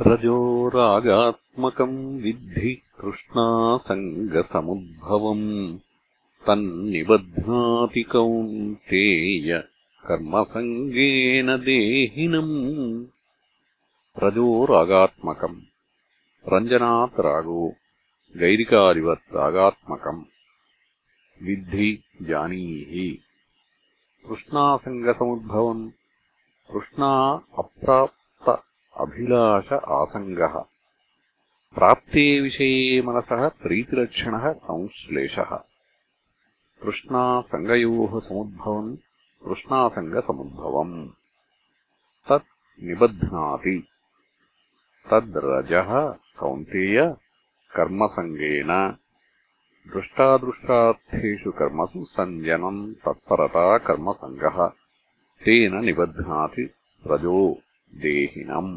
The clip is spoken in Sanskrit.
रजो रागात्मकम् विद्धि तृष्णासङ्गसमुद्भवम् तन्निबध्नाति कौन्तेय कर्मसङ्गेन देहिनम् रजो रागात्मकम् रञ्जनात् रागो गैरिकादिवत् रागात्मकम् विद्धि जानीहि। तृष्णासङ्गसमुद्भवम् तृष्णा अप्राप्त अभिलाष आसङ्गः। प्राप्ते विषये मनसः प्रीतिलक्षणः संश्लेषः। तृष्णासङ्गयोः समुद्भवम् तृष्णासङ्गसमुद्भवम्। तत् निबध्नाति। तद्रजः कौन्तेय कर्मसङ्गेन। दृष्टादृष्टार्थेषु कर्मसु सञ्जनम् तत्परता कर्मसङ्गः। तेन निबध्नाति रजो देहिनम्